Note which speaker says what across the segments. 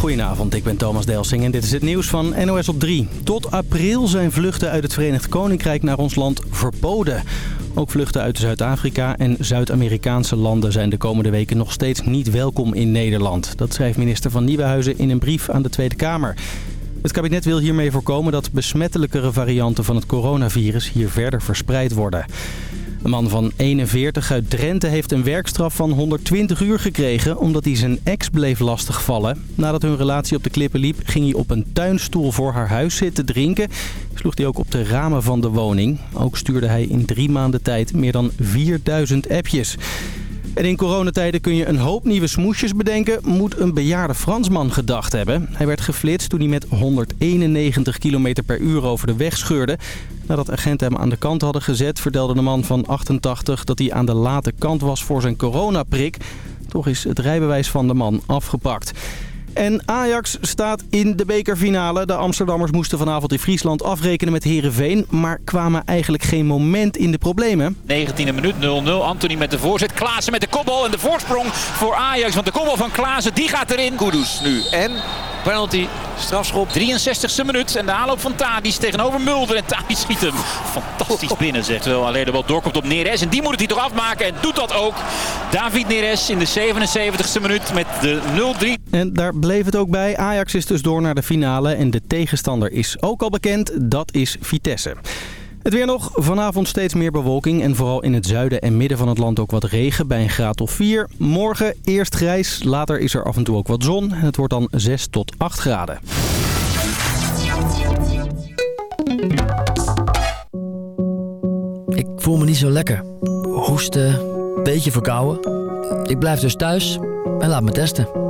Speaker 1: Goedenavond, ik ben Thomas Delsing en dit is het nieuws van NOS op 3. Tot april zijn vluchten uit het Verenigd Koninkrijk naar ons land verboden. Ook vluchten uit Zuid-Afrika en Zuid-Amerikaanse landen zijn de komende weken nog steeds niet welkom in Nederland. Dat schrijft minister van Nieuwenhuizen in een brief aan de Tweede Kamer. Het kabinet wil hiermee voorkomen dat besmettelijkere varianten van het coronavirus hier verder verspreid worden. Een man van 41 uit Drenthe heeft een werkstraf van 120 uur gekregen... omdat hij zijn ex bleef lastigvallen. Nadat hun relatie op de klippen liep, ging hij op een tuinstoel voor haar huis zitten drinken. Sloeg hij ook op de ramen van de woning. Ook stuurde hij in drie maanden tijd meer dan 4000 appjes. En in coronatijden kun je een hoop nieuwe smoesjes bedenken, moet een bejaarde Fransman gedacht hebben. Hij werd geflitst toen hij met 191 km per uur over de weg scheurde. Nadat agenten hem aan de kant hadden gezet, vertelde de man van 88 dat hij aan de late kant was voor zijn coronaprik. Toch is het rijbewijs van de man afgepakt. En Ajax staat in de bekerfinale. De Amsterdammers moesten vanavond in Friesland afrekenen met Herenveen, maar kwamen eigenlijk geen moment in de problemen.
Speaker 2: 19e minuut 0-0. Anthony met de voorzet. Klaassen met de kopbal en de voorsprong voor Ajax. Want de kopbal van Klaassen die gaat erin.
Speaker 3: Kudus nu. En penalty, strafschop.
Speaker 2: 63e minuut. En de aanloop van Tadis tegenover Mulder. En Tadis schiet hem fantastisch binnen. Zegt wel alleen de bal doorkomt op Neres. En die moet het hij toch afmaken. En doet dat ook. David Neres in de 77e minuut met de 0-3.
Speaker 1: En daar bleef het ook bij. Ajax is dus door naar de finale. En de tegenstander is ook al bekend. Dat is Vitesse. Het weer nog. Vanavond steeds meer bewolking en vooral in het zuiden en midden van het land ook wat regen bij een graad of 4. Morgen eerst grijs, later is er af en toe ook wat zon en het wordt dan 6 tot 8 graden.
Speaker 4: Ik voel me niet zo lekker. Hoesten, beetje verkouden. Ik blijf dus thuis en laat me testen.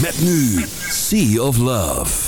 Speaker 5: Met nu Sea of Love.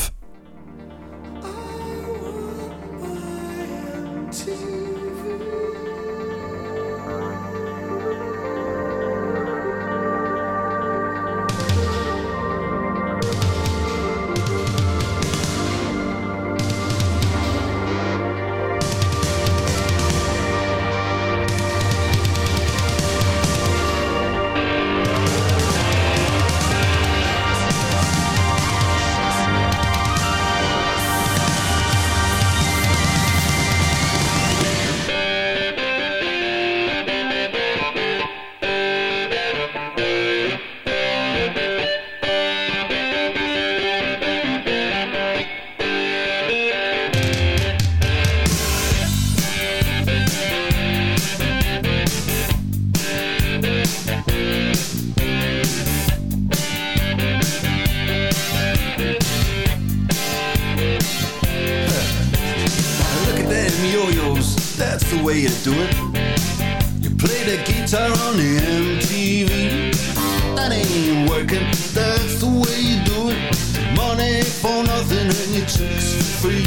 Speaker 6: For nothing and your chicks for free.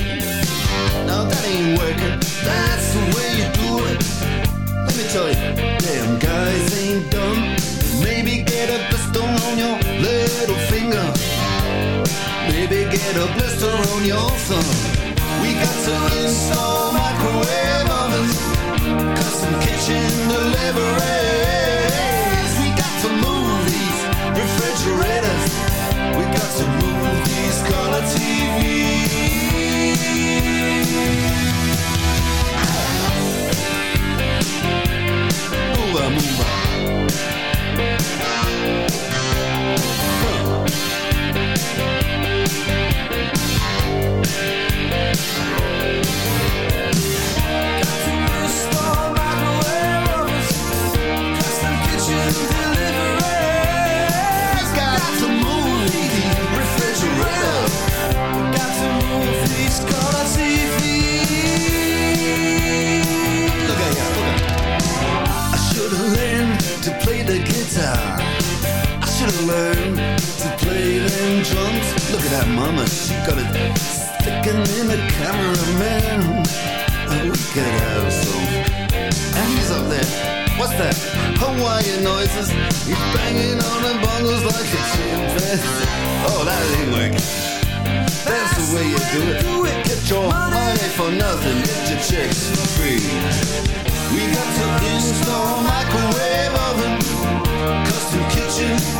Speaker 6: Now that ain't working, that's the way you do it. Let me tell you, damn guys ain't dumb. Maybe get a blister on your little finger. Maybe get a blister on your thumb. We got to install microwave ovens, custom kitchen deliveries. We got to move these refrigerators. We got to move color TVs. Mama, she got it sticking in the cameraman. And we could have some. And he's up there. What's that? Hawaiian noises. He's banging on the bongos like a chimpanzee. Oh, that ain't working. That's the way you do it. Get your money for nothing. Get your chicks for free. We got to install microwave oven, custom kitchen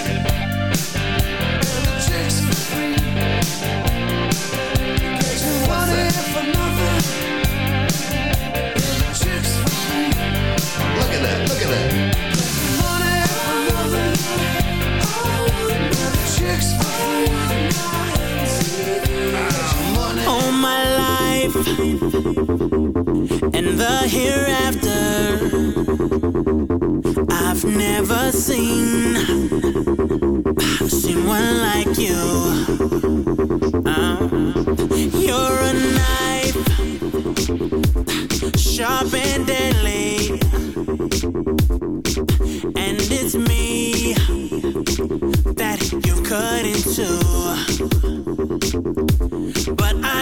Speaker 7: And the hereafter. I've never seen like you. Uh, you're a knife, sharp and deadly, and it's me that you cut into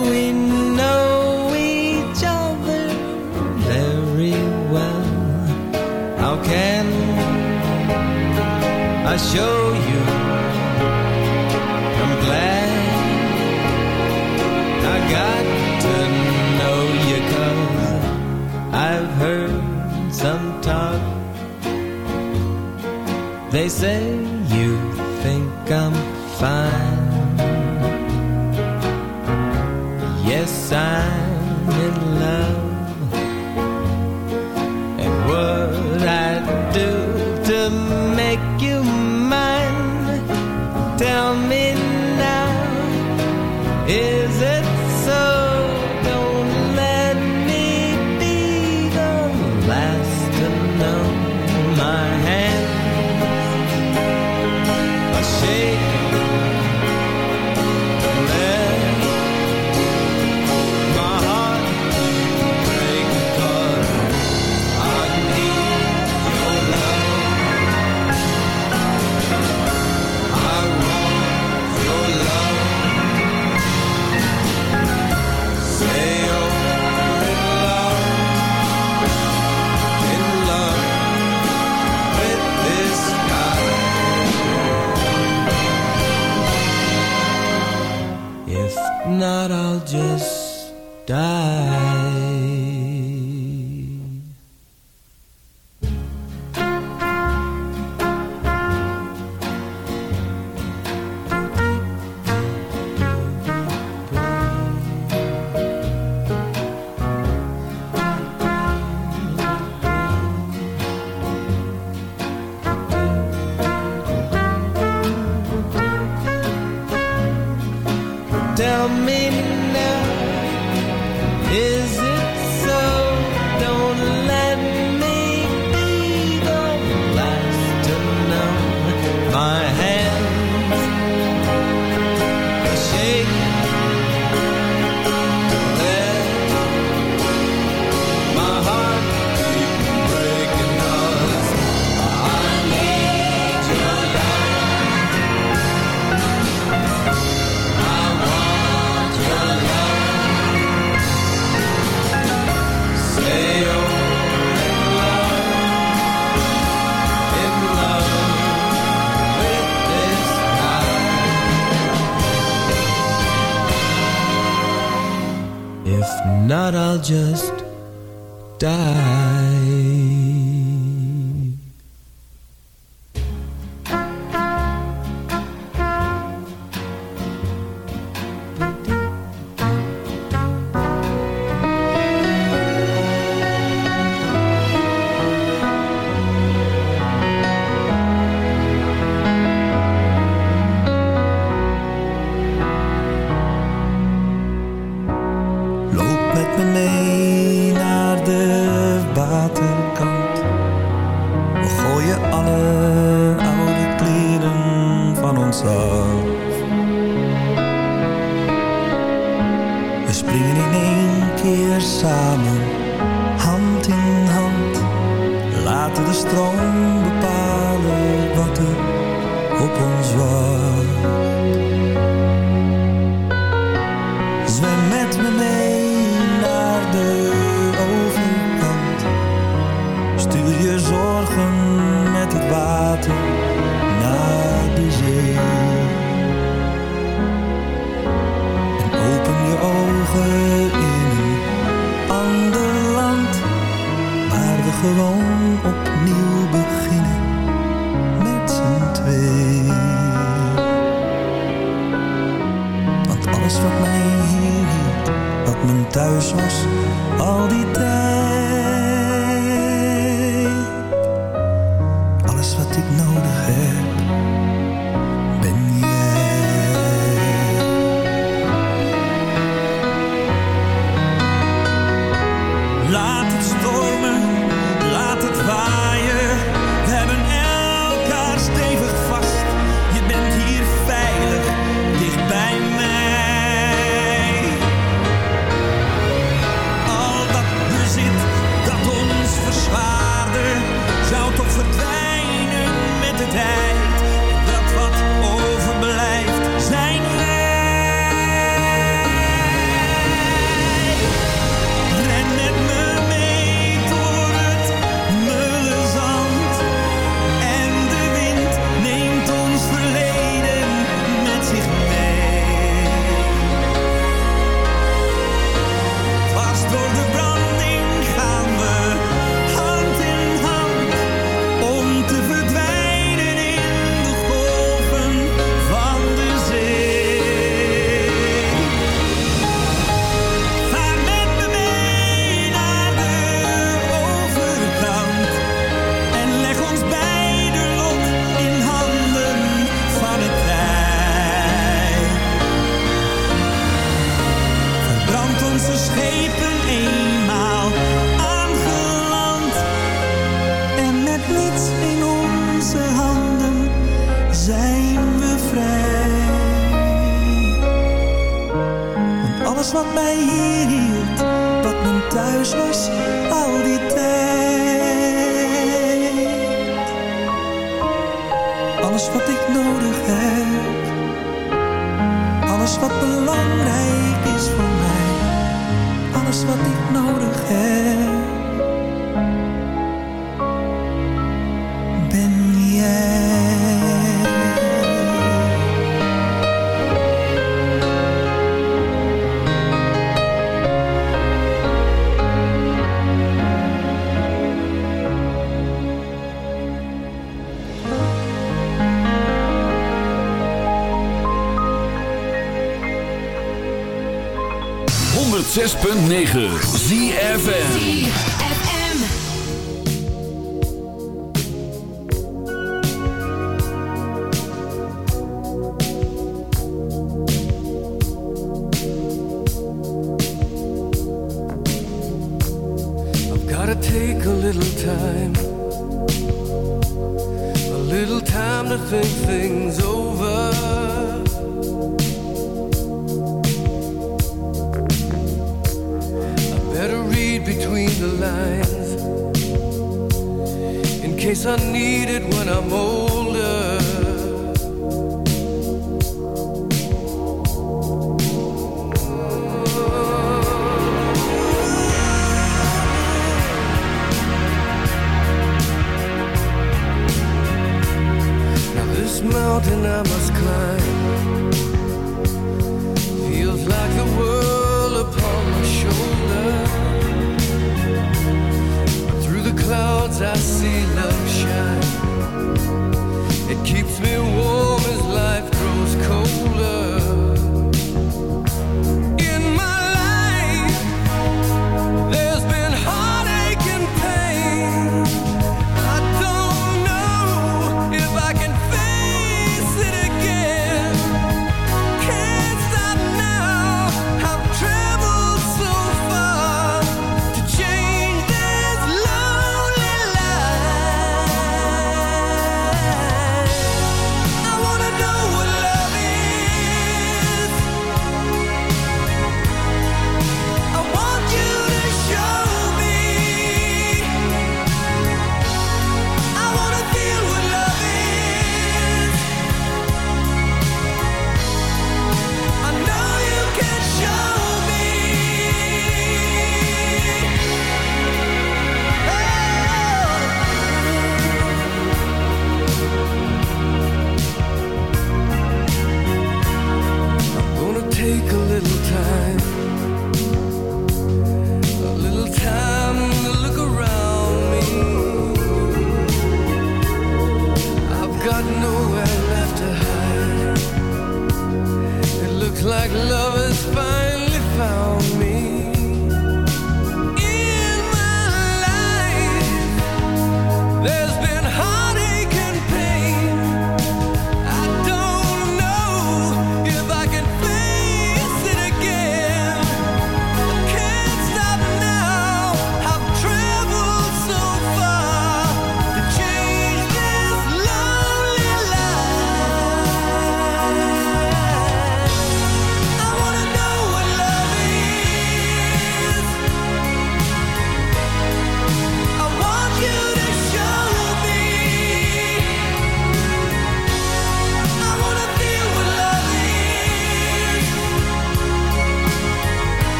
Speaker 8: We know each other very well. How can I show you? I'm glad I got to know I've heard some talk. They say you think I'm fine. tell me from me.
Speaker 9: 6.9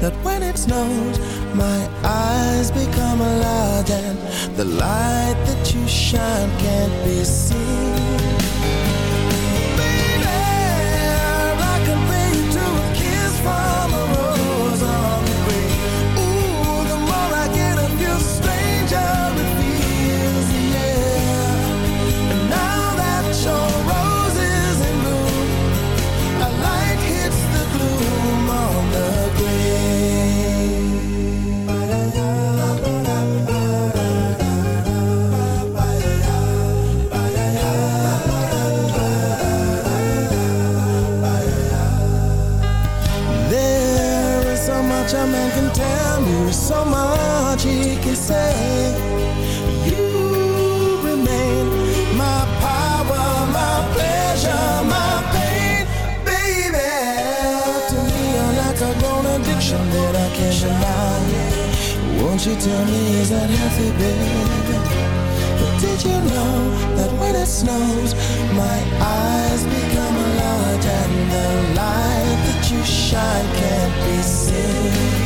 Speaker 10: that when it snows, my eyes become large and the light that you shine can't be seen? You remain my power, my pleasure, my pain, baby. To me, like a grown addiction that I can't deny. Won't you tell me is that healthy, baby? Did you know that when it snows, my eyes become large and the light that you shine can't be seen?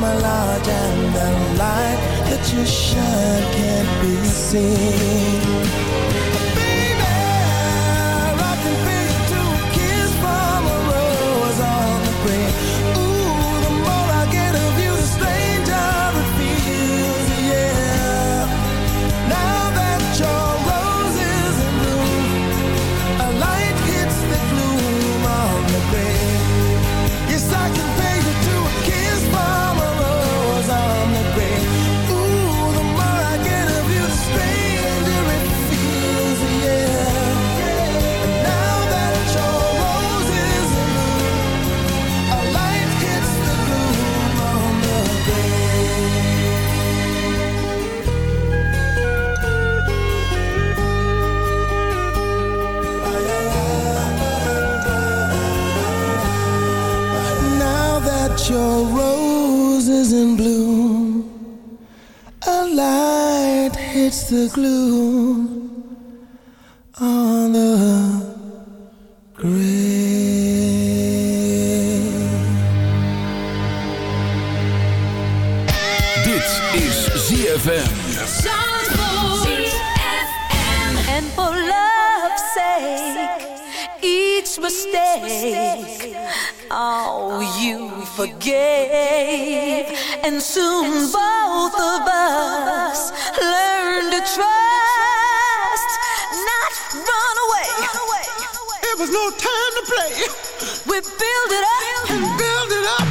Speaker 10: I'm a large and the light that you shine can't be seen. light hits the glue on the grave.
Speaker 5: Dit is ZFM.
Speaker 9: And for love's sake, each mistake, all you forgave, and soon both of us learned to trust, not run away.
Speaker 10: It was no time to play.
Speaker 9: We build it up and
Speaker 10: build it up.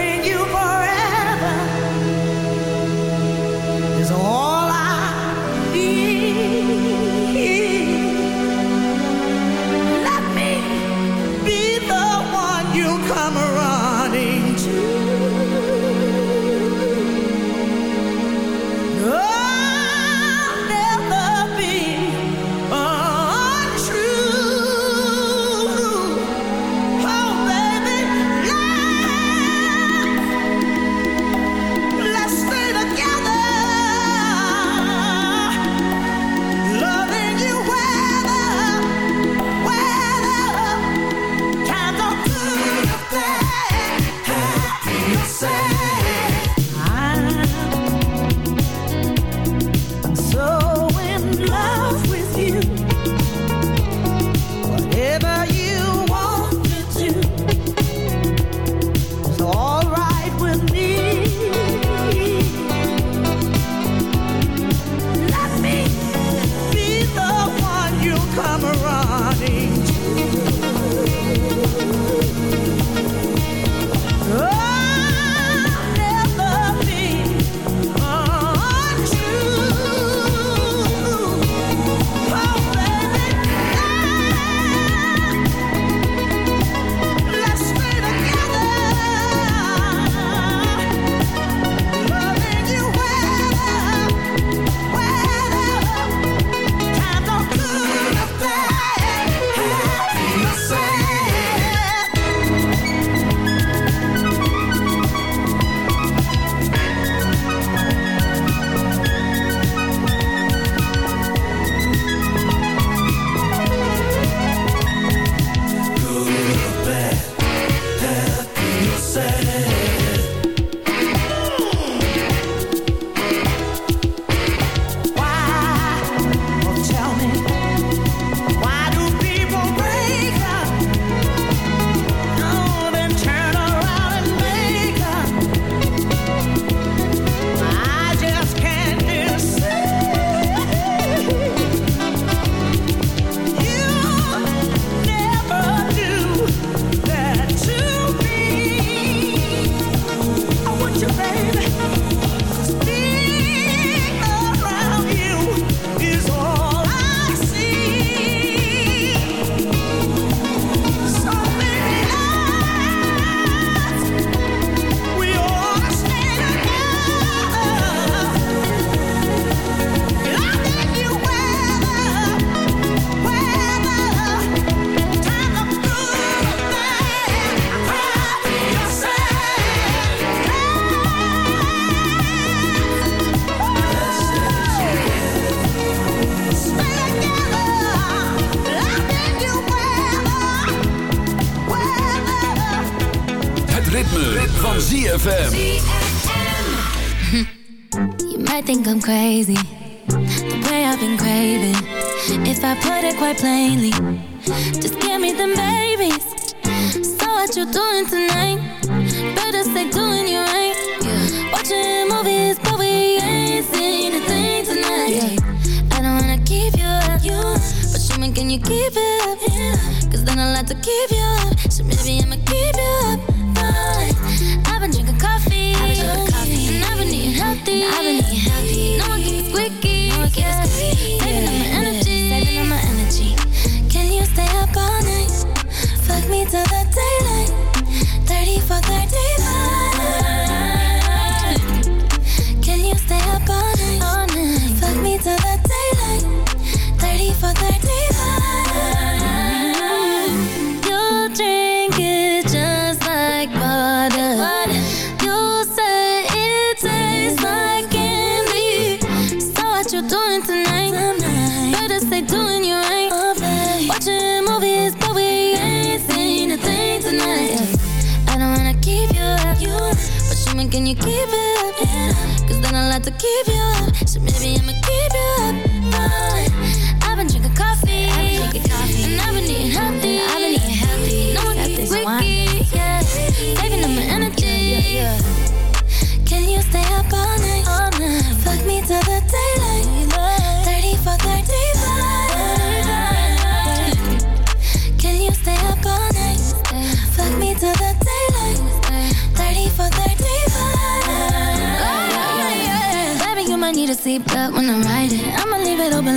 Speaker 7: Loving you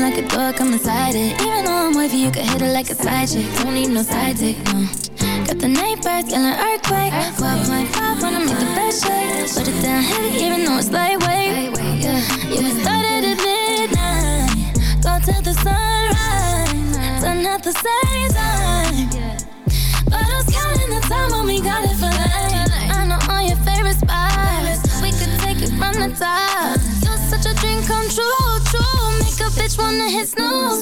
Speaker 11: like a dog, I'm inside it. Even though I'm with you, can hit it like a side chick. Don't need no sidekick. no. Got the night birds, an earthquake. 12.5 when I make the best shake Put it down heavy, even though it's lightweight. Yeah, we started at midnight. Go till the sunrise. Done at the same wanna hit
Speaker 5: snowballs